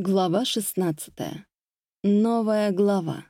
Глава 16. Новая глава.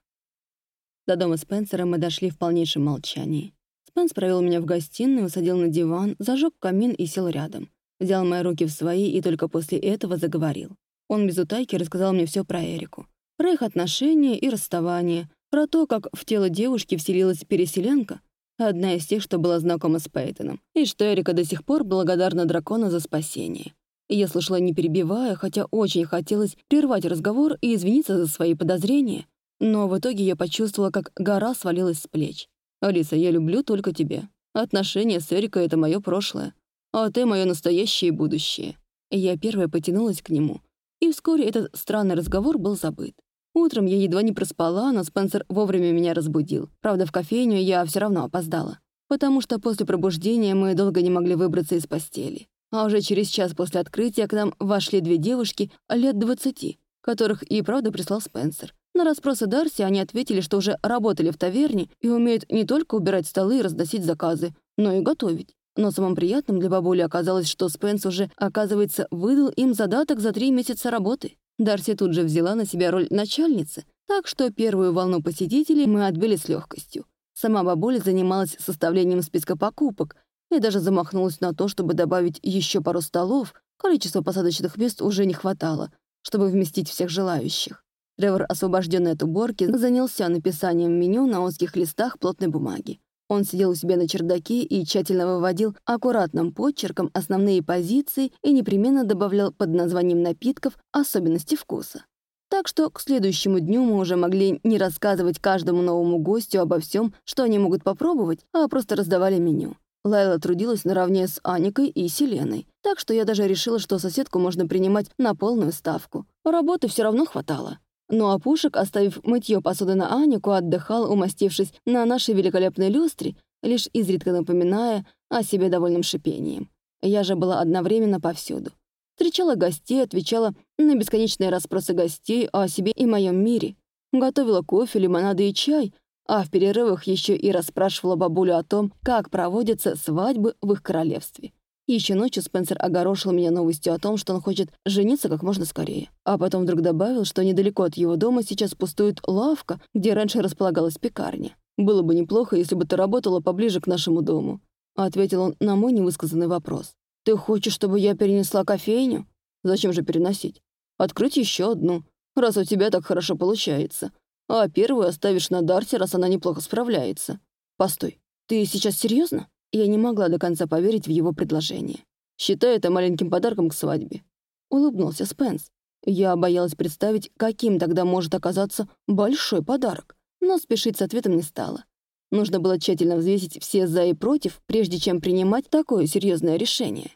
До дома Спенсера мы дошли в полнейшем молчании. Спенс провел меня в гостиную, усадил на диван, зажег камин и сел рядом. Взял мои руки в свои и только после этого заговорил. Он без утайки рассказал мне все про Эрику. Про их отношения и расставание, про то, как в тело девушки вселилась переселенка, одна из тех, что была знакома с Пейтоном, и что Эрика до сих пор благодарна дракону за спасение. Я слышала, не перебивая, хотя очень хотелось прервать разговор и извиниться за свои подозрения. Но в итоге я почувствовала, как гора свалилась с плеч. «Алиса, я люблю только тебя. Отношения с Эрикой — это мое прошлое. А ты — мое настоящее и будущее». Я первая потянулась к нему. И вскоре этот странный разговор был забыт. Утром я едва не проспала, но Спенсер вовремя меня разбудил. Правда, в кофейню я все равно опоздала. Потому что после пробуждения мы долго не могли выбраться из постели. А уже через час после открытия к нам вошли две девушки лет двадцати, которых и правда прислал Спенсер. На расспросы Дарси они ответили, что уже работали в таверне и умеют не только убирать столы и разносить заказы, но и готовить. Но самым приятным для бабули оказалось, что Спенс уже, оказывается, выдал им задаток за три месяца работы. Дарси тут же взяла на себя роль начальницы, так что первую волну посетителей мы отбили с легкостью. Сама бабуля занималась составлением списка покупок, и даже замахнулась на то, чтобы добавить еще пару столов. Количества посадочных мест уже не хватало, чтобы вместить всех желающих. Тревор, освобожденный от уборки, занялся написанием меню на узких листах плотной бумаги. Он сидел у себя на чердаке и тщательно выводил аккуратным почерком основные позиции и непременно добавлял под названием напитков особенности вкуса. Так что к следующему дню мы уже могли не рассказывать каждому новому гостю обо всем, что они могут попробовать, а просто раздавали меню. Лайла трудилась наравне с Аникой и Селеной, так что я даже решила, что соседку можно принимать на полную ставку. Работы все равно хватало. Ну а Пушек, оставив мытье посуды на Анику, отдыхал, умастившись на нашей великолепной люстре, лишь изредка напоминая о себе довольным шипением. Я же была одновременно повсюду. Встречала гостей, отвечала на бесконечные расспросы гостей о себе и моем мире. Готовила кофе, лимонады и чай, а в перерывах еще и расспрашивала бабулю о том, как проводятся свадьбы в их королевстве. Еще ночью Спенсер огорошил меня новостью о том, что он хочет жениться как можно скорее. А потом вдруг добавил, что недалеко от его дома сейчас пустует лавка, где раньше располагалась пекарня. «Было бы неплохо, если бы ты работала поближе к нашему дому», — ответил он на мой невысказанный вопрос. «Ты хочешь, чтобы я перенесла кофейню? Зачем же переносить? Открыть еще одну, раз у тебя так хорошо получается а первую оставишь на Дарси, раз она неплохо справляется. Постой, ты сейчас серьезно? Я не могла до конца поверить в его предложение. Считай это маленьким подарком к свадьбе. Улыбнулся Спенс. Я боялась представить, каким тогда может оказаться большой подарок, но спешить с ответом не стала. Нужно было тщательно взвесить все «за» и «против», прежде чем принимать такое серьезное решение.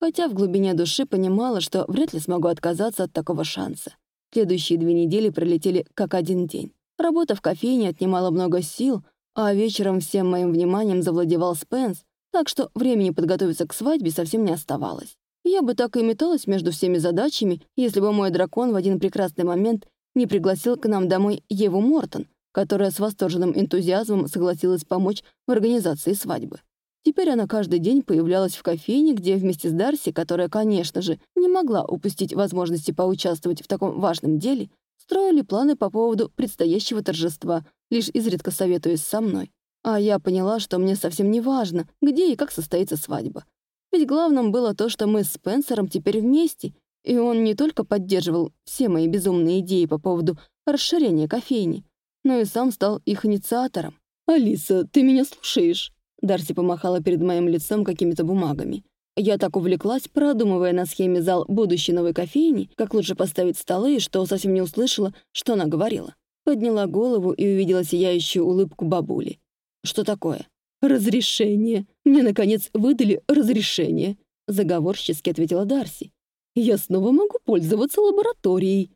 Хотя в глубине души понимала, что вряд ли смогу отказаться от такого шанса. Следующие две недели пролетели как один день. Работа в кофейне отнимала много сил, а вечером всем моим вниманием завладевал Спенс, так что времени подготовиться к свадьбе совсем не оставалось. Я бы так и металась между всеми задачами, если бы мой дракон в один прекрасный момент не пригласил к нам домой Еву Мортон, которая с восторженным энтузиазмом согласилась помочь в организации свадьбы. Теперь она каждый день появлялась в кофейне, где вместе с Дарси, которая, конечно же, не могла упустить возможности поучаствовать в таком важном деле, строили планы по поводу предстоящего торжества, лишь изредка советуясь со мной. А я поняла, что мне совсем не важно, где и как состоится свадьба. Ведь главным было то, что мы с Спенсером теперь вместе, и он не только поддерживал все мои безумные идеи по поводу расширения кофейни, но и сам стал их инициатором. «Алиса, ты меня слушаешь?» Дарси помахала перед моим лицом какими-то бумагами. Я так увлеклась, продумывая на схеме зал будущей новой кофейни, как лучше поставить столы, что совсем не услышала, что она говорила. Подняла голову и увидела сияющую улыбку бабули. «Что такое?» «Разрешение. Мне, наконец, выдали разрешение», — заговорчески ответила Дарси. «Я снова могу пользоваться лабораторией».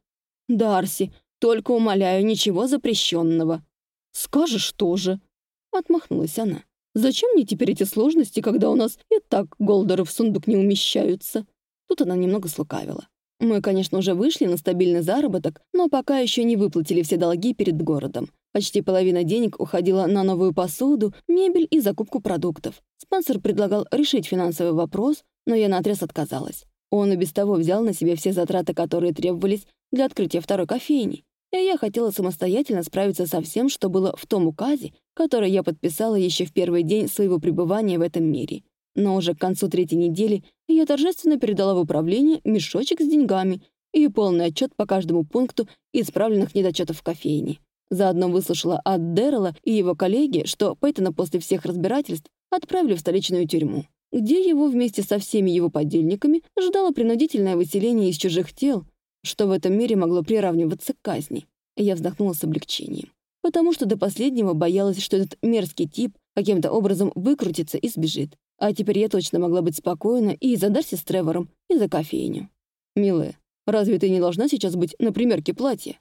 «Дарси, только умоляю, ничего запрещенного». «Скажешь тоже», — отмахнулась она. Зачем мне теперь эти сложности, когда у нас и так голдеры в сундук не умещаются? Тут она немного слукавила. Мы, конечно, уже вышли на стабильный заработок, но пока еще не выплатили все долги перед городом. Почти половина денег уходила на новую посуду, мебель и закупку продуктов. Спонсор предлагал решить финансовый вопрос, но я наотрез отказалась. Он и без того взял на себя все затраты, которые требовались для открытия второй кофейни, и я хотела самостоятельно справиться со всем, что было в том указе, который я подписала еще в первый день своего пребывания в этом мире. Но уже к концу третьей недели я торжественно передала в управление мешочек с деньгами и полный отчет по каждому пункту исправленных недочетов в кофейне. Заодно выслушала от Дэррела и его коллеги, что Пейтона после всех разбирательств отправили в столичную тюрьму, где его вместе со всеми его подельниками ждало принудительное выселение из чужих тел, что в этом мире могло приравниваться к казни. Я вздохнула с облегчением, потому что до последнего боялась, что этот мерзкий тип каким-то образом выкрутится и сбежит. А теперь я точно могла быть спокойна и за Дарси с Тревором, и за кофейню. «Милая, разве ты не должна сейчас быть на примерке платья?»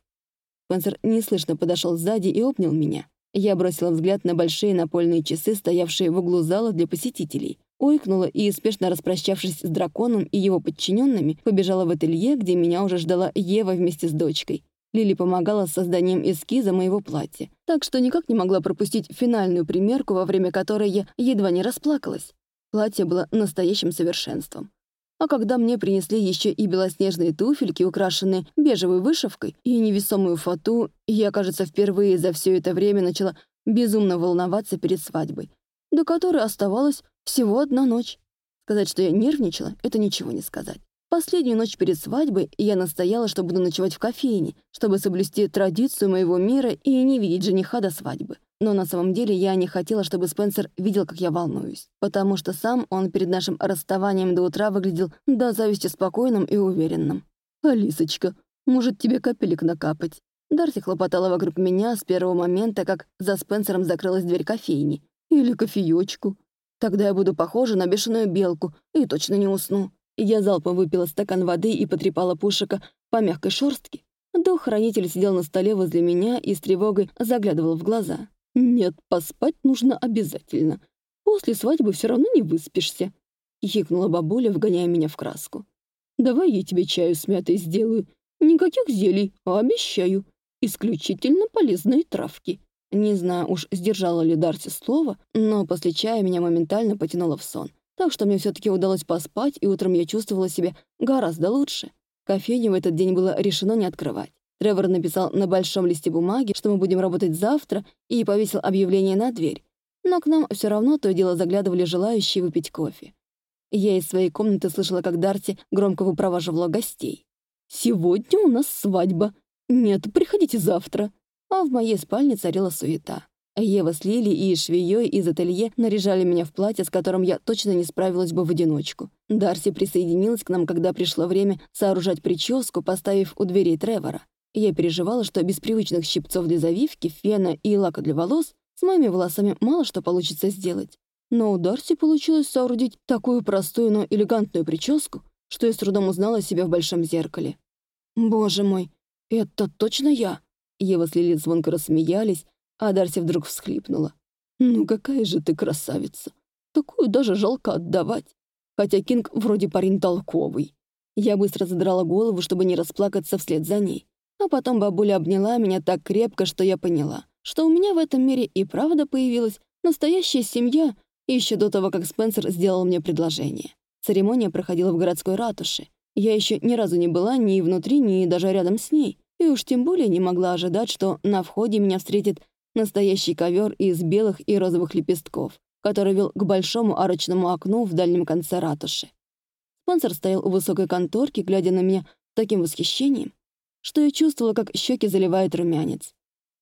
Спенсер неслышно подошел сзади и обнял меня. Я бросила взгляд на большие напольные часы, стоявшие в углу зала для посетителей, ойкнула и, спешно распрощавшись с драконом и его подчиненными, побежала в ателье, где меня уже ждала Ева вместе с дочкой. Лили помогала с созданием эскиза моего платья, так что никак не могла пропустить финальную примерку, во время которой я едва не расплакалась. Платье было настоящим совершенством. А когда мне принесли еще и белоснежные туфельки, украшенные бежевой вышивкой, и невесомую фату, я, кажется, впервые за все это время начала безумно волноваться перед свадьбой, до которой оставалась всего одна ночь. Сказать, что я нервничала, это ничего не сказать. Последнюю ночь перед свадьбой я настояла, что буду ночевать в кофейне, чтобы соблюсти традицию моего мира и не видеть жениха до свадьбы. Но на самом деле я не хотела, чтобы Спенсер видел, как я волнуюсь, потому что сам он перед нашим расставанием до утра выглядел до зависти спокойным и уверенным. «Алисочка, может, тебе капелек накапать?» Дарси хлопотала вокруг меня с первого момента, как за Спенсером закрылась дверь кофейни. «Или кофеечку. Тогда я буду похожа на бешеную белку и точно не усну». Я залпом выпила стакан воды и потрепала Пушика по мягкой шорстке. Дух-хранитель сидел на столе возле меня и с тревогой заглядывал в глаза. «Нет, поспать нужно обязательно. После свадьбы все равно не выспишься», — хихикнула бабуля, вгоняя меня в краску. «Давай я тебе чаю с мятой сделаю. Никаких зелий, а обещаю. Исключительно полезные травки». Не знаю уж, сдержала ли Дарси слово, но после чая меня моментально потянуло в сон. Так что мне все-таки удалось поспать, и утром я чувствовала себя гораздо лучше. Кофейню в этот день было решено не открывать. Тревор написал на большом листе бумаги, что мы будем работать завтра, и повесил объявление на дверь. Но к нам все равно то и дело заглядывали желающие выпить кофе. Я из своей комнаты слышала, как Дарси громко выпроваживала гостей. «Сегодня у нас свадьба. Нет, приходите завтра». А в моей спальне царила суета. Ева с Лили и швеей из ателье наряжали меня в платье, с которым я точно не справилась бы в одиночку. Дарси присоединилась к нам, когда пришло время сооружать прическу, поставив у дверей Тревора. Я переживала, что без привычных щипцов для завивки, фена и лака для волос с моими волосами мало что получится сделать. Но у Дарси получилось соорудить такую простую, но элегантную прическу, что я с трудом узнала себя в большом зеркале. «Боже мой, это точно я?» Ева с Лили звонко рассмеялись, а Дарси вдруг всхлипнула. «Ну какая же ты красавица! Такую даже жалко отдавать. Хотя Кинг вроде парень толковый». Я быстро задрала голову, чтобы не расплакаться вслед за ней. А потом бабуля обняла меня так крепко, что я поняла, что у меня в этом мире и правда появилась настоящая семья еще до того, как Спенсер сделал мне предложение. Церемония проходила в городской ратуше. Я еще ни разу не была ни внутри, ни даже рядом с ней. И уж тем более не могла ожидать, что на входе меня встретит настоящий ковер из белых и розовых лепестков, который вел к большому арочному окну в дальнем конце ратуши. Спонсор стоял у высокой конторки, глядя на меня с таким восхищением, что я чувствовала, как щеки заливает румянец.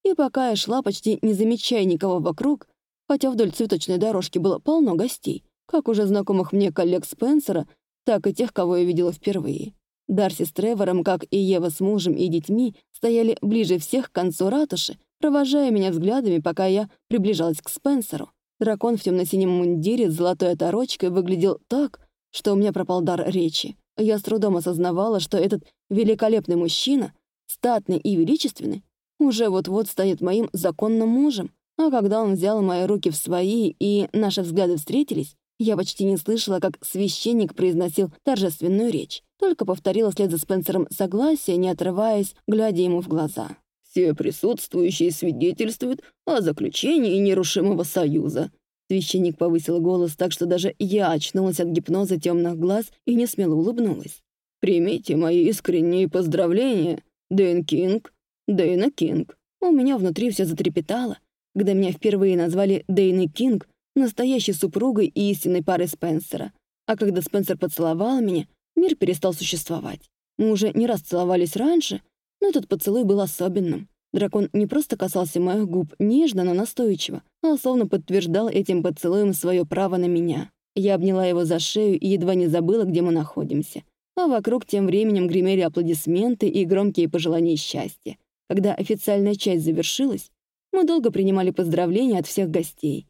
И пока я шла, почти не замечая никого вокруг, хотя вдоль цветочной дорожки было полно гостей, как уже знакомых мне коллег Спенсера, так и тех, кого я видела впервые. Дарси с Тревором, как и Ева с мужем и детьми, стояли ближе всех к концу ратуши, провожая меня взглядами, пока я приближалась к Спенсеру. Дракон в темно-синем мундире с золотой оторочкой выглядел так, что у меня пропал дар речи. Я с трудом осознавала, что этот великолепный мужчина, статный и величественный, уже вот-вот станет моим законным мужем. А когда он взял мои руки в свои и наши взгляды встретились, я почти не слышала, как священник произносил торжественную речь, только повторила вслед за Спенсером согласие, не отрываясь, глядя ему в глаза. «Все присутствующие свидетельствуют о заключении нерушимого союза», Священник повысил голос так, что даже я очнулась от гипноза темных глаз и не смело улыбнулась. «Примите мои искренние поздравления Дэйн Кинг, Дэйна Кинг. У меня внутри все затрепетало, когда меня впервые назвали Дэйной Кинг, настоящей супругой и истинной парой Спенсера. А когда Спенсер поцеловал меня, мир перестал существовать. Мы уже не раз целовались раньше, но этот поцелуй был особенным. Дракон не просто касался моих губ нежно, но настойчиво, а словно подтверждал этим поцелуем свое право на меня. Я обняла его за шею и едва не забыла, где мы находимся. А вокруг тем временем гремели аплодисменты и громкие пожелания счастья. Когда официальная часть завершилась, мы долго принимали поздравления от всех гостей.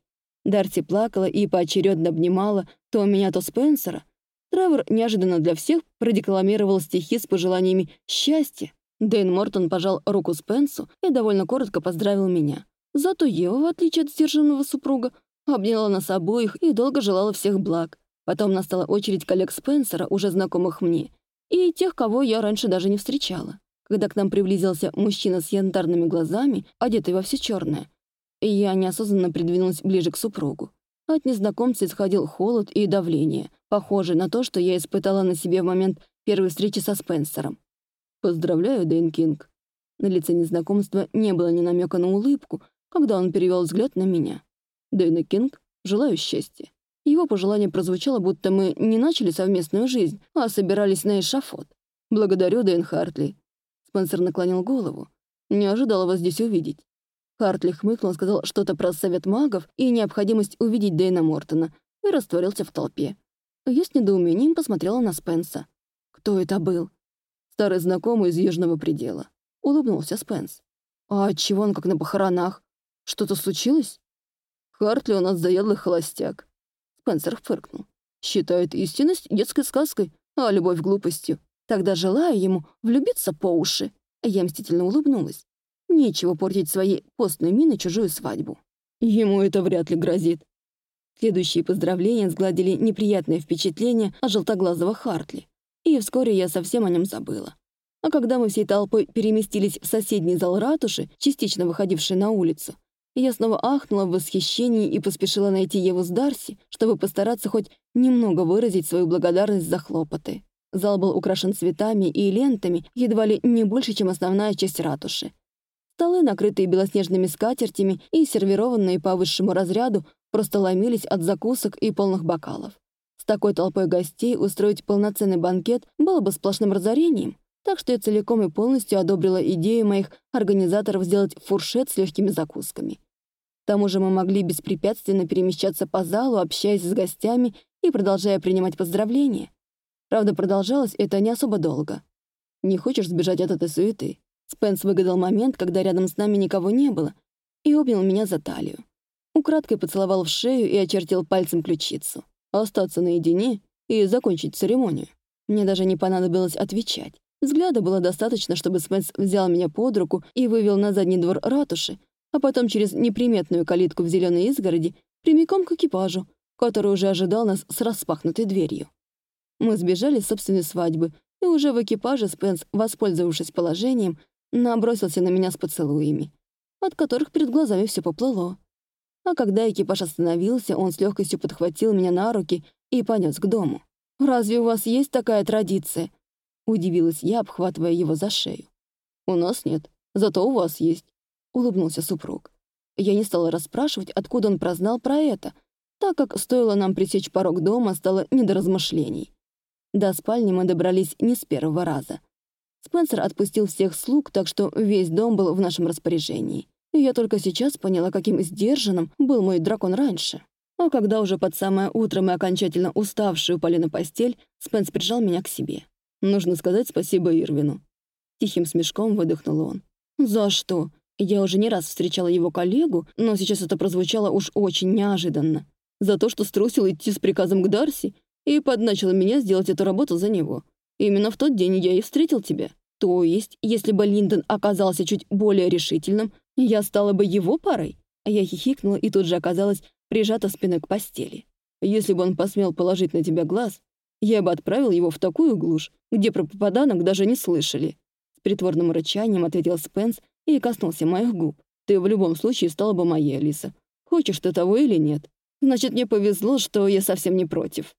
Дарси плакала и поочередно обнимала то меня, то Спенсера. Тревор неожиданно для всех продекламировал стихи с пожеланиями счастья. Дэйн Мортон пожал руку Спенсу и довольно коротко поздравил меня. Зато Ева, в отличие от сдержанного супруга, обняла нас обоих и долго желала всех благ. Потом настала очередь коллег Спенсера, уже знакомых мне, и тех, кого я раньше даже не встречала когда к нам приблизился мужчина с янтарными глазами, одетый во все черное. Я неосознанно придвинулась ближе к супругу. От незнакомца исходил холод и давление, похожее на то, что я испытала на себе в момент первой встречи со Спенсером. «Поздравляю, Дэйн Кинг». На лице незнакомца не было ни намека на улыбку, когда он перевел взгляд на меня. «Дэйн Кинг, желаю счастья». Его пожелание прозвучало, будто мы не начали совместную жизнь, а собирались на эшафот. «Благодарю, Дэйн Хартли. Спенсер наклонил голову. «Не ожидала вас здесь увидеть». Хартли хмыкнул, сказал что-то про совет магов и необходимость увидеть Дэйна Мортона и растворился в толпе. Я с недоумением посмотрела на Спенса. «Кто это был?» «Старый знакомый из Южного предела», — улыбнулся Спенс. «А отчего он как на похоронах? Что-то случилось?» «Хартли у нас заядлый холостяк», — Спенсер фыркнул. «Считает истинность детской сказкой, а любовь глупостью. Тогда желаю ему влюбиться по уши. Я мстительно улыбнулась. Нечего портить своей постной миной чужую свадьбу. Ему это вряд ли грозит. Следующие поздравления сгладили неприятное впечатление от желтоглазого Хартли. И вскоре я совсем о нем забыла. А когда мы всей толпой переместились в соседний зал ратуши, частично выходивший на улицу, я снова ахнула в восхищении и поспешила найти Еву с Дарси, чтобы постараться хоть немного выразить свою благодарность за хлопоты. Зал был украшен цветами и лентами едва ли не больше, чем основная часть ратуши. Столы, накрытые белоснежными скатертями и сервированные по высшему разряду, просто ломились от закусок и полных бокалов. С такой толпой гостей устроить полноценный банкет было бы сплошным разорением, так что я целиком и полностью одобрила идею моих организаторов сделать фуршет с легкими закусками. К тому же мы могли беспрепятственно перемещаться по залу, общаясь с гостями и продолжая принимать поздравления. Правда, продолжалось это не особо долго. «Не хочешь сбежать от этой суеты?» Спенс выгадал момент, когда рядом с нами никого не было, и обнял меня за талию. Украдкой поцеловал в шею и очертил пальцем ключицу. Остаться наедине и закончить церемонию. Мне даже не понадобилось отвечать. Взгляда было достаточно, чтобы Спенс взял меня под руку и вывел на задний двор ратуши, а потом через неприметную калитку в зеленой изгороди прямиком к экипажу, который уже ожидал нас с распахнутой дверью. Мы сбежали с собственной свадьбы, и уже в экипаже Спенс, воспользовавшись положением, набросился на меня с поцелуями, от которых перед глазами все поплыло. А когда экипаж остановился, он с легкостью подхватил меня на руки и понес к дому. «Разве у вас есть такая традиция?» Удивилась я, обхватывая его за шею. «У нас нет, зато у вас есть», — улыбнулся супруг. Я не стала расспрашивать, откуда он прознал про это, так как стоило нам пресечь порог дома, стало не до размышлений. До спальни мы добрались не с первого раза. Спенсер отпустил всех слуг, так что весь дом был в нашем распоряжении. И я только сейчас поняла, каким сдержанным был мой дракон раньше. А когда уже под самое утро мы окончательно уставшие упали на постель, Спенс прижал меня к себе. «Нужно сказать спасибо Ирвину». Тихим смешком выдохнул он. «За что?» Я уже не раз встречала его коллегу, но сейчас это прозвучало уж очень неожиданно. За то, что струсил идти с приказом к Дарси и подначила меня сделать эту работу за него. Именно в тот день я и встретил тебя. То есть, если бы Линдон оказался чуть более решительным, я стала бы его парой?» Я хихикнула и тут же оказалась прижата спиной к постели. «Если бы он посмел положить на тебя глаз, я бы отправил его в такую глушь, где про попаданок даже не слышали». С притворным рычанием ответил Спенс и коснулся моих губ. «Ты в любом случае стала бы моей, Алиса. Хочешь ты того или нет. Значит, мне повезло, что я совсем не против».